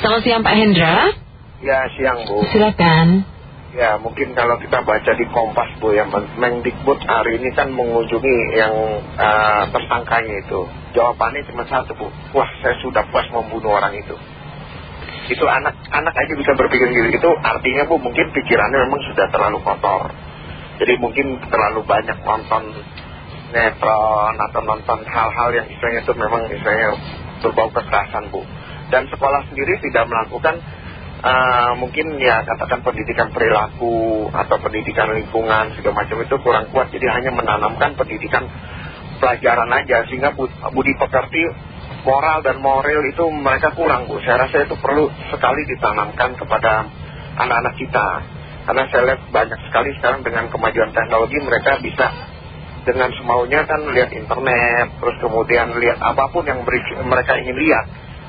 Selamat siang Pak Hendra. Ya siang Bu. Silakan. Ya mungkin kalau kita baca di Kompas Bu ya Mendikbud hari ini kan mengunjungi yang uh, tersangkanya itu. Jawabannya cuma satu Bu. Wah saya sudah puas membunuh orang itu. Itu anak anak aja bisa berpikir gitu. Itu artinya Bu mungkin pikirannya memang sudah terlalu kotor. Jadi mungkin terlalu banyak nonton netron atau nonton hal-hal yang istilahnya itu memang istilahnya berbau kekerasan Bu. Dan sekolah sendiri tidak melakukan uh, mungkin ya katakan pendidikan perilaku atau pendidikan lingkungan segala macam itu kurang kuat. Jadi hanya menanamkan pendidikan pelajaran aja sehingga budi pekerti moral dan moral itu mereka kurang Bu. Saya rasa itu perlu sekali ditanamkan kepada anak-anak kita. Karena saya lihat banyak sekali sekarang dengan kemajuan teknologi mereka bisa dengan semaunya kan lihat internet terus kemudian lihat apa pun yang mereka ingin lihat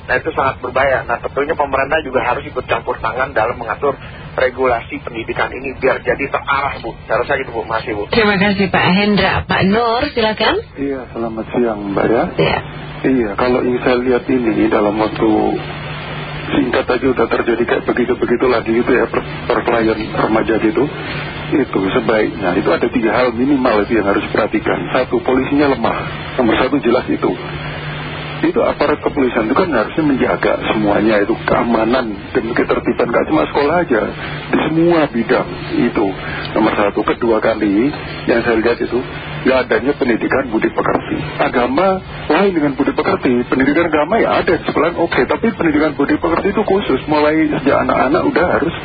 Nah itu sangat berbahaya. Nah tentunya pemerintah juga harus ikut campur tangan dalam mengatur regulasi pendidikan ini biar jadi terarah Bu. Saya rasa gitu Bu, masih Bu. Terima kasih Pak Hendra. Pak Nur silakan. Iya selamat siang Mbak ya. Iya. Iya kalau ingin saya lihat ini dalam waktu singkat aja udah terjadi kayak begitu-begitu lagi gitu ya per, perkelahian remaja gitu itu sebaiknya itu ada tiga hal minimal itu yang harus diperhatikan satu polisinya lemah nomor satu jelas itu itu aparat kepolisian itu kan harusnya menjaga semuanya. Itu keamanan dan ketertiban. Gak cuma sekolah aja di semua bidang itu. Nomor satu. Kedua kali yang saya lihat itu gak adanya pendidikan budi pekerti. Agama lain dengan budi pekerti. Pendidikan agama ya ada di sekolah oke. Tapi pendidikan budi pekerti itu khusus. Mulai sejak anak-anak udah harus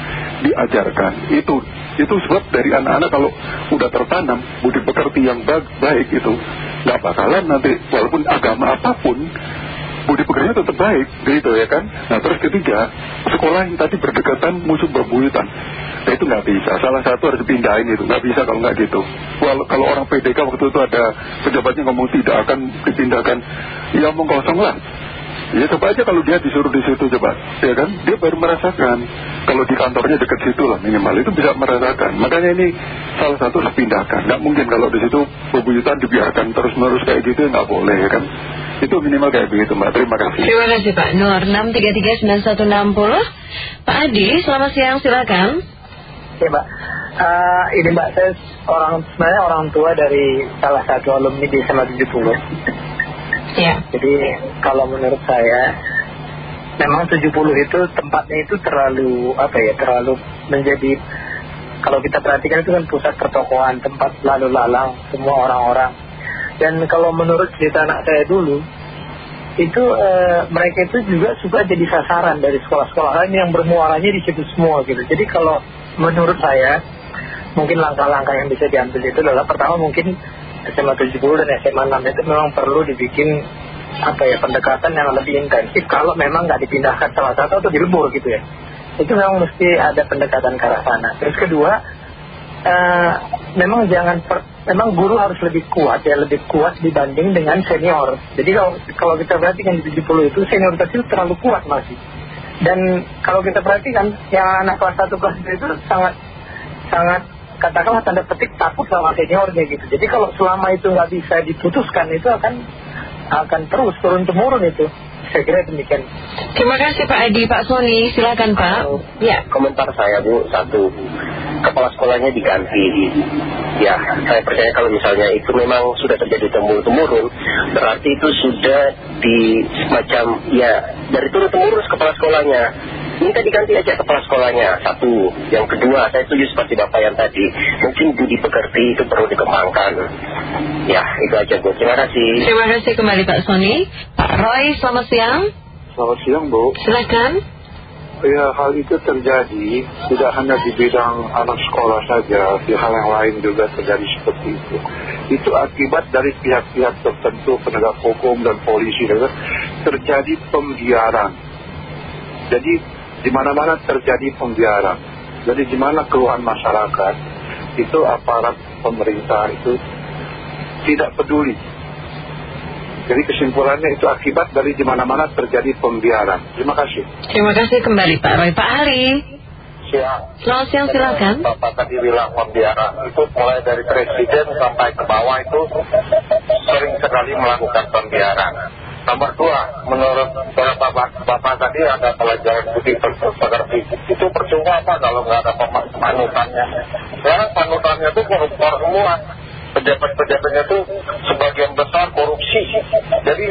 diajarkan. Itu itu sebab dari anak-anak kalau udah tertanam budi pekerti yang baik itu nggak bakalan nanti walaupun agama apa pun budi pekertinya tetap baik gitu ya kan? Nah terus ketiga sekolah yang tadi berdekatan musuh berbuyutan. Nah itu nggak bisa. Salah satu harus dipindahin itu. Nggak bisa kalau nggak gitu. Walau, kalau orang PDK waktu itu ada pejabatnya ngomong tidak akan dipindahkan. Ya kosong lah Ya coba aja kalau dia disuruh di situ coba, ya kan? Dia baru merasakan. Kalau di kantornya dekat situ lah minimal itu bisa merasakan. Makanya ini salah satu harus pindahkan. Nggak mungkin kalau di situ bebuyutan dibiarkan terus menerus kayak gitu nggak boleh ya kan? Itu minimal kayak begitu Mbak. Terima kasih. Terima kasih Pak Nur 6339160. Pak Adi, selamat siang silakan. Ya Mbak. Uh, ini Mbak saya orang sebenarnya orang tua dari salah satu alumni di SMA 70 Ya. Jadi kalau menurut saya memang 70 itu tempatnya itu terlalu apa ya terlalu menjadi kalau kita perhatikan itu kan pusat pertokohan tempat lalu lalang semua orang-orang dan kalau menurut cerita anak saya dulu itu eh, mereka itu juga suka jadi sasaran dari sekolah-sekolah lain yang bermuaranya di situ semua gitu jadi kalau menurut saya mungkin langkah-langkah yang bisa diambil itu adalah pertama mungkin SMA 70 dan SMA 6 itu memang perlu dibikin apa ya pendekatan yang lebih intensif. Kalau memang nggak dipindahkan salah satu atau dilebur gitu ya. Itu memang mesti ada pendekatan ke arah sana. Terus kedua uh, memang jangan per, memang guru harus lebih kuat ya lebih kuat dibanding dengan senior. Jadi kalau kalau kita perhatikan di 70 itu senioritas itu terlalu kuat masih. Dan kalau kita perhatikan yang anak kelas 1 kelas 2 itu sangat sangat katakanlah tanda petik takut sama seniornya gitu. Jadi kalau selama itu nggak bisa diputuskan itu akan akan terus turun temurun itu. Saya kira demikian. Terima kasih Pak Adi, Pak Sony, silakan Pak. Ya. Komentar saya Bu, satu kepala sekolahnya diganti. Ya, saya percaya kalau misalnya itu memang sudah terjadi temurun-temurun, berarti itu sudah di semacam ya dari turun temurun kepala sekolahnya minta diganti aja kepala sekolahnya satu. Yang kedua saya setuju seperti bapak yang tadi. Mungkin budi pekerti itu perlu dikembangkan. Ya itu aja Bu. Terima kasih. Terima kasih kembali Pak Sony Pak Roy selamat siang. Selamat siang Bu. Silakan. Ya hal itu terjadi tidak hanya di bidang anak sekolah saja, di hal yang lain juga terjadi seperti itu. Itu akibat dari pihak-pihak tertentu penegak hukum dan polisi terjadi pembiaran. Jadi di mana-mana terjadi pembiaran. Jadi di mana keluhan masyarakat, itu aparat pemerintah itu tidak peduli. Jadi kesimpulannya itu akibat dari di mana-mana terjadi pembiaran. Terima kasih. Terima kasih kembali Pak Roy. Pak Ali. Siang. Selamat siang silakan. Bapak tadi bilang pembiaran itu mulai dari presiden sampai ke bawah itu sering sekali melakukan pembiaran. Nomor dua, menurut bapak, bapak tadi ada pelajaran budi pekerti. Itu percuma apa kalau nggak ada panutannya. Sekarang panutannya itu koruptor semua. Pejabat-pejabatnya itu sebagian besar korupsi. Jadi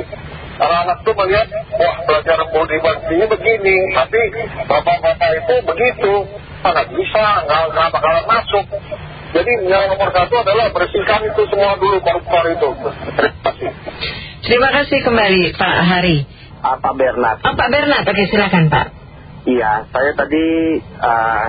anak-anak itu melihat, wah pelajaran budi pekerti begini. Tapi bapak-bapak itu begitu. Nggak bisa, nggak bakalan masuk. Jadi yang nomor satu adalah bersihkan itu semua dulu koruptor itu. Terima kasih. Terima kasih kembali Pak Hari. Ah, Pak Bernard. Oh, Pak Bernard, oke silakan Pak. Iya, saya tadi uh,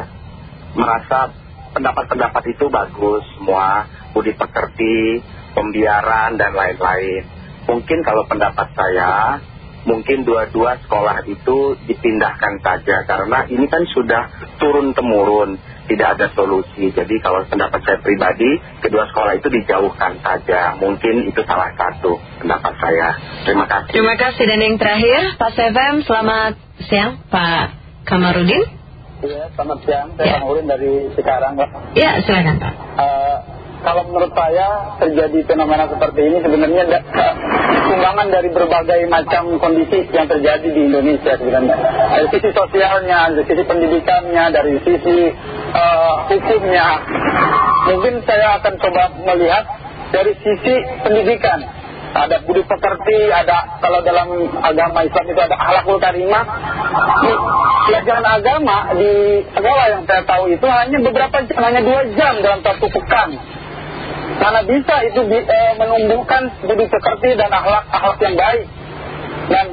merasa pendapat-pendapat itu bagus semua, budi pekerti, pembiaran dan lain-lain. Mungkin kalau pendapat saya, mungkin dua-dua sekolah itu dipindahkan saja karena ini kan sudah turun-temurun, tidak ada solusi. Jadi kalau pendapat saya pribadi, kedua sekolah itu dijauhkan saja. Mungkin itu salah satu pendapat saya. Terima kasih. Terima kasih dan yang terakhir Pak Sevem, selamat siang Pak Kamarudin. Iya, selamat siang. Saya Ya. Kamarudin dari Cikarang, Pak. Ya silakan Pak. Eh, kalau menurut saya terjadi fenomena seperti ini sebenarnya da- sumbangan dari berbagai macam kondisi yang terjadi di Indonesia sebenarnya. Dari sisi sosialnya, dari sisi pendidikannya, dari sisi eh, hukumnya. Mungkin saya akan coba melihat dari sisi pendidikan. Ada budi pekerti, ada kalau dalam agama Islam itu ada akhlakul karimah. Pelajaran agama di sekolah yang saya tahu itu hanya beberapa jam, hanya dua jam dalam satu pekan. Karena bisa itu bi- eh, menumbuhkan budi pekerti dan akhlak-akhlak yang baik. Dan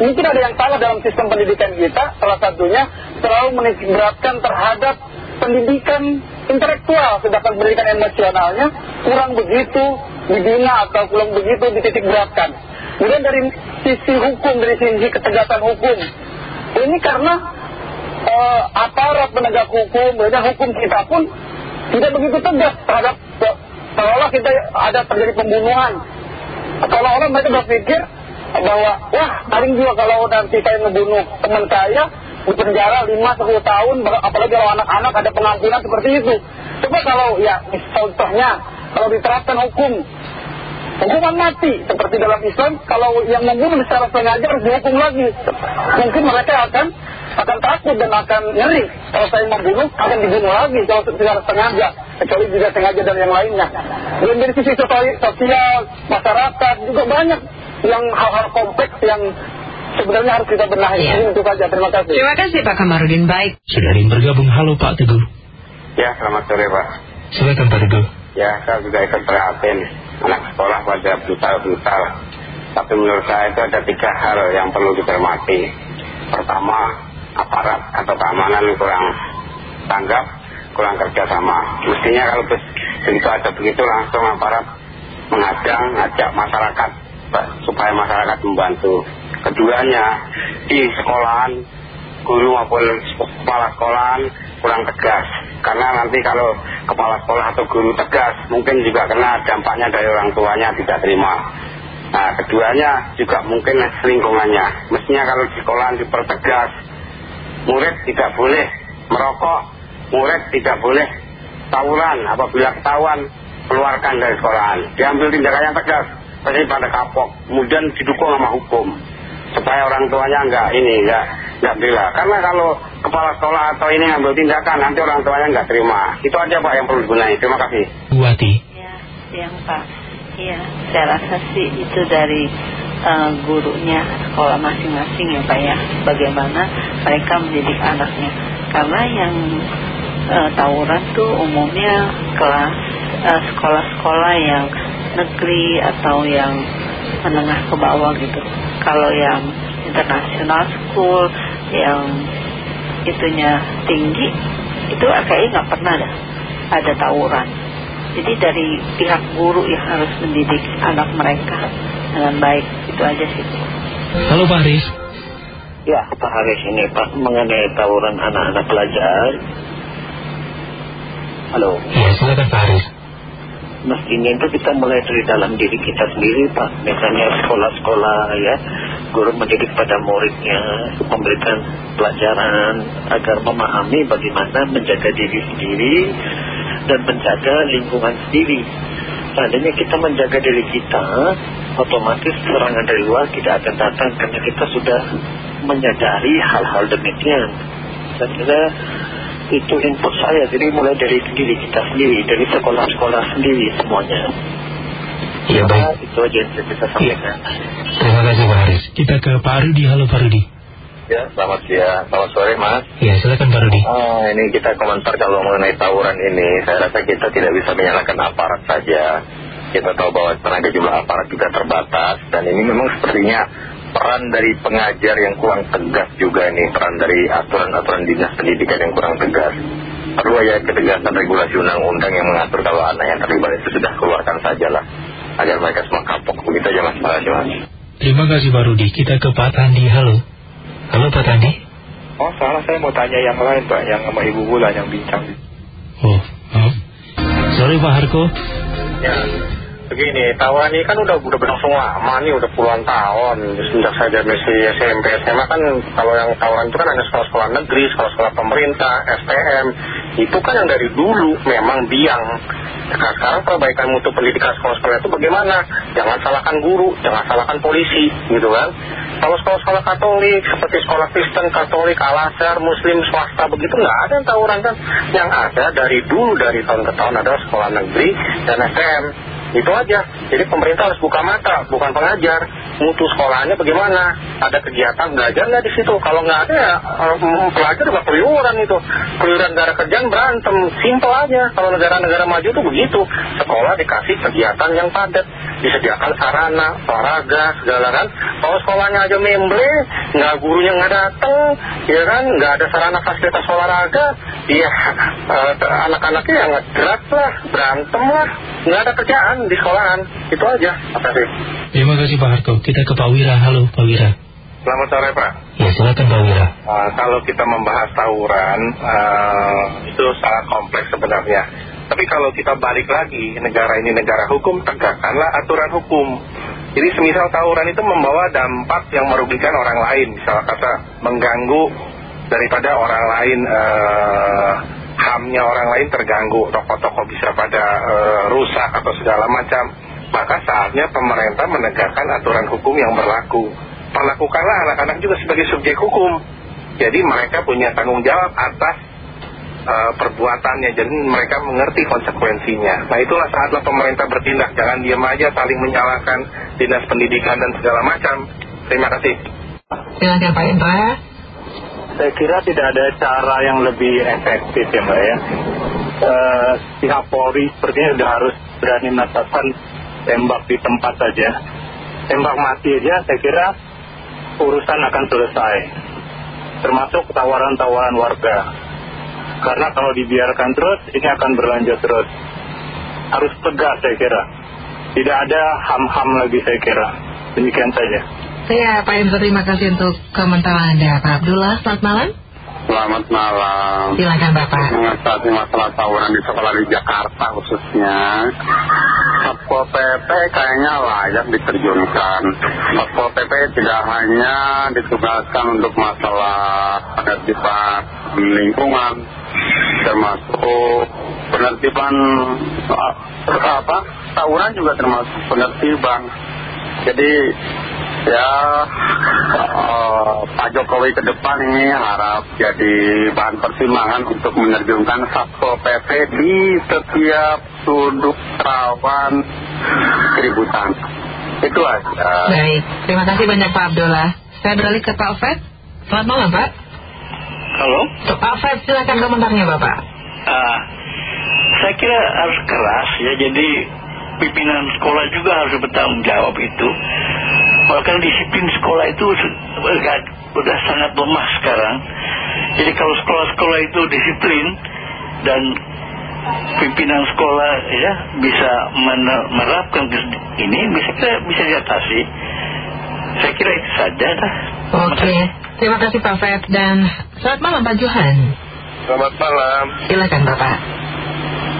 mungkin ada yang salah dalam sistem pendidikan kita, salah satunya terlalu menitikberatkan terhadap pendidikan intelektual, sedangkan pendidikan emosionalnya kurang begitu dibina atau kurang begitu dititikberatkan. Kemudian dari sisi hukum, dari sisi ketegasan hukum, ini karena eh, aparat penegak hukum, kemudian hukum kita pun tidak begitu tegas terhadap seolah kita ada terjadi pembunuhan. Seolah-olah mereka berpikir bahwa wah paling juga kalau nanti saya ngebunuh teman saya di penjara 5-10 tahun apalagi kalau anak-anak ada pengampunan seperti itu. Coba kalau ya contohnya kalau diterapkan hukum hukuman mati. Seperti dalam Islam kalau yang membunuh secara sengaja harus dihukum lagi. Mungkin mereka akan akan takut dan akan ngeri kalau saya membunuh akan dibunuh lagi kalau secara sengaja kecuali juga sengaja dan yang lainnya dan dari sisi sosial, sosial masyarakat juga banyak yang hal-hal kompleks yang sebenarnya harus kita benahi. Ini itu saja terima kasih Terima kasih Pak Kamarudin. Baik. Sudah ada yang bergabung. Halo Pak Teguh. Ya, selamat sore Pak. Silakan Pak Teguh. Ya, saya juga ikut prihatin. Anak sekolah pada brutal-brutal. Tapi menurut saya itu ada tiga hal yang perlu dicermati. Pertama, aparat atau keamanan kurang tanggap, kurang kerjasama. Mestinya kalau begitu ada begitu langsung aparat mengadang, ngajak masyarakat supaya masyarakat membantu. Keduanya, di sekolahan, guru maupun kepala sekolahan kurang tegas. Karena nanti kalau kepala sekolah atau guru tegas, mungkin juga kena dampaknya dari orang tuanya tidak terima. Nah, keduanya juga mungkin lingkungannya. Mestinya kalau di sekolahan dipertegas, murid tidak boleh merokok, murid tidak boleh tawuran. Apabila ketahuan, keluarkan dari sekolahan. Diambil tindakan yang tegas, pasti pada kapok. Kemudian didukung sama hukum. Supaya orang tuanya enggak ini, enggak, enggak bela. Karena kalau kepala sekolah atau ini ngambil tindakan, nanti orang tuanya enggak terima. Itu aja Pak yang perlu dibenahi. Terima kasih. Buati. Ya, siang Pak. Iya, saya rasa sih itu dari eh, gurunya sekolah masing-masing ya Pak ya. Bagaimana mereka mendidik anaknya. Karena yang eh, tawuran tuh umumnya kelas eh, sekolah-sekolah yang negeri atau yang menengah ke bawah gitu. Kalau yang international school yang itunya tinggi itu kayaknya nggak pernah dah ada tawuran. Jadi dari pihak guru yang harus mendidik anak mereka dengan baik itu aja sih. Halo Pak Haris. Ya, Pak Haris ini Pak mengenai tawuran anak-anak pelajar. Halo. Ya, silakan Pak Haris. Mestinya itu kita mulai dari dalam diri kita sendiri Pak Misalnya sekolah-sekolah ya Guru mendidik pada muridnya Memberikan pelajaran Agar memahami bagaimana menjaga diri sendiri Dan menjaga lingkungan sendiri seandainya kita menjaga diri kita, otomatis serangan dari luar tidak akan datang karena kita sudah menyadari hal-hal demikian. Saya kira itu input saya, jadi mulai dari diri kita sendiri, dari sekolah-sekolah sendiri semuanya. Ya baik. Itu aja yang bisa sampaikan. Terima kasih Pak Haris. Kita ke Pak Rudi. Halo Pak Rudi. Ya, selamat siang, selamat sore Mas. Ya silakan Pak Rudi. Ah, ini kita komentar kalau mengenai tawuran ini, saya rasa kita tidak bisa menyalahkan aparat saja. Kita tahu bahwa tenaga jumlah aparat juga terbatas, dan ini memang sepertinya peran dari pengajar yang kurang tegas juga ini, peran dari aturan-aturan dinas pendidikan yang kurang tegas. Perlu ya ketegasan regulasi undang-undang yang mengatur kalau anak yang terlibat itu sudah keluarkan sajalah, agar mereka semua kapok. Begitu aja Mas, terima kasih Mas. Terima kasih Pak Rudi. Kita ke Pak Tandi. Halo. Halo Pak Tandi. Oh salah saya mau tanya yang lain Pak Yang sama Ibu Bulan yang bincang Oh, oh. Sorry Pak Harko. Ya, begini, tawuran ini kan udah udah berlangsung lama nih, udah puluhan tahun. Sejak saya masih SMP, SMA kan kalau yang tawuran itu kan hanya sekolah-sekolah negeri, sekolah-sekolah pemerintah, STM. Itu kan yang dari dulu memang biang. Nah, sekarang perbaikan mutu pendidikan sekolah-sekolah itu bagaimana? Jangan salahkan guru, jangan salahkan polisi, gitu kan. Kalau sekolah-sekolah Katolik, seperti sekolah Kristen, Katolik, Al-Azhar, Muslim, swasta, begitu nggak ada yang tawuran kan. Yang ada dari dulu, dari tahun ke tahun adalah sekolah negeri dan STM. Itu aja. Jadi pemerintah harus buka mata, bukan pengajar. Mutu sekolahnya bagaimana? Ada kegiatan belajar nggak di situ? Kalau nggak ada ya eh, pelajar juga keluyuran itu. Keluyuran negara kerjaan berantem. Simpel aja. Kalau negara-negara maju itu begitu. Sekolah dikasih kegiatan yang padat. Disediakan sarana, olahraga, segala kan. Kalau sekolahnya aja memble, nggak gurunya nggak datang, ya kan, nggak ada sarana fasilitas olahraga, ya eh, anak-anaknya yang ngedrat lah, berantem lah, nggak ada kerjaan di sekolahan. Itu aja. Terima kasih. Terima kasih Pak Harko. Kita ke Pak Wira. Halo Pak Wira. Selamat sore Pak. Ya silakan Pak Wira. Uh, kalau kita membahas tawuran uh, itu sangat kompleks sebenarnya. Tapi kalau kita balik lagi, negara ini negara hukum, tegakkanlah aturan hukum. Jadi semisal tawuran itu membawa dampak yang merugikan orang lain, misalnya kata mengganggu daripada orang lain, uh, hamnya orang lain terganggu, toko-toko bisa pada uh, rusak atau segala macam. Maka saatnya pemerintah menegakkan aturan hukum yang berlaku. Perlakukanlah anak-anak juga sebagai subjek hukum. Jadi mereka punya tanggung jawab atas uh, perbuatannya. Jadi mereka mengerti konsekuensinya. Nah itulah saatlah pemerintah bertindak. Jangan diam aja saling menyalahkan dinas pendidikan dan segala macam. Terima kasih. Silakan Pak Indra. Saya kira tidak ada cara yang lebih efektif ya Mbak ya. Eh, pihak Polri sepertinya sudah harus berani menetapkan tembak di tempat saja. Tembak mati aja saya kira urusan akan selesai. Termasuk tawaran-tawaran warga. Karena kalau dibiarkan terus ini akan berlanjut terus. Harus tegas saya kira. Tidak ada ham-ham lagi saya kira. Demikian saja. Ya Pak Indra terima kasih untuk komentar Anda Pak Abdullah. Selamat malam. Selamat malam. Silakan Bapak. Mengatasi masalah tawuran di sekolah di Jakarta khususnya, Satpol PP kayaknya layak diterjunkan. Satpol PP tidak hanya ditugaskan untuk masalah penertiban lingkungan, termasuk penertiban uh, apa tawuran juga termasuk penertiban. Jadi ya uh, Pak Jokowi ke depan ini harap jadi bahan pertimbangan untuk menerjunkan Satpol PP di setiap sudut rawan keributan. Itu aja. Baik, terima kasih banyak Pak Abdullah. Saya beralih ke Pak Fed. Selamat malam Pak. Halo? Pak Fed silakan komentarnya Bapak. Ah, saya kira harus keras ya, jadi pimpinan sekolah juga harus bertanggung jawab itu. Bahkan disiplin sekolah itu sudah, sangat lemah sekarang. Jadi kalau sekolah-sekolah itu disiplin dan pimpinan sekolah ya bisa menerapkan ini bisa kira bisa diatasi. Saya kira itu saja dah. Oke, terima kasih Pak Fed dan selamat malam Pak Johan. Selamat malam. Silakan Bapak.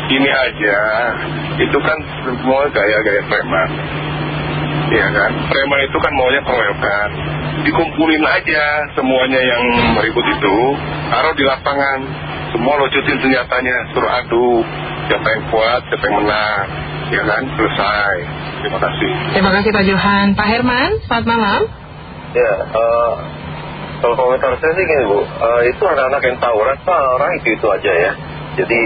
Gini aja, itu kan semua gaya-gaya preman. Iya kan? Preman itu kan maunya keroyokan. Dikumpulin aja semuanya yang meribut itu, taruh di lapangan. Semua locutin senjatanya, suruh adu. Siapa yang kuat, siapa yang menang. ya kan selesai terima kasih Terima kasih Pak Johan. Pak Herman, selamat malam. Ya, eh, kalau komentar saya sih gini Bu, eh, itu anak-anak yang tawuran, orang itu itu aja ya. Jadi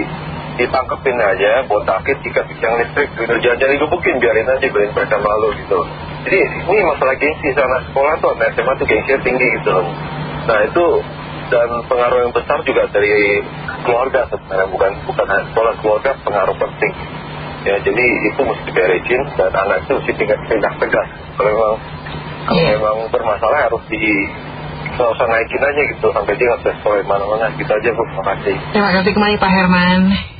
ditangkepin aja, botakin jika tiang listrik, gitu. jangan jadi gebukin, biarin aja, biarin mereka malu gitu. Jadi ini masalah gengsi sana sekolah tuh, anak SMA tuh gengsinya tinggi gitu. Nah itu dan pengaruh yang besar juga dari keluarga sebenarnya, bukan bukan sekolah keluarga pengaruh penting. Ya, jadi itu mesti beresin dan anak itu mesti tingkat tindak tegas. Kalau memang kalau memang bermasalah harus di nggak usah naikin aja gitu sampai dia nggak sekolah mana-mana gitu aja bu terima kasih Terima kasih kembali Pak Herman.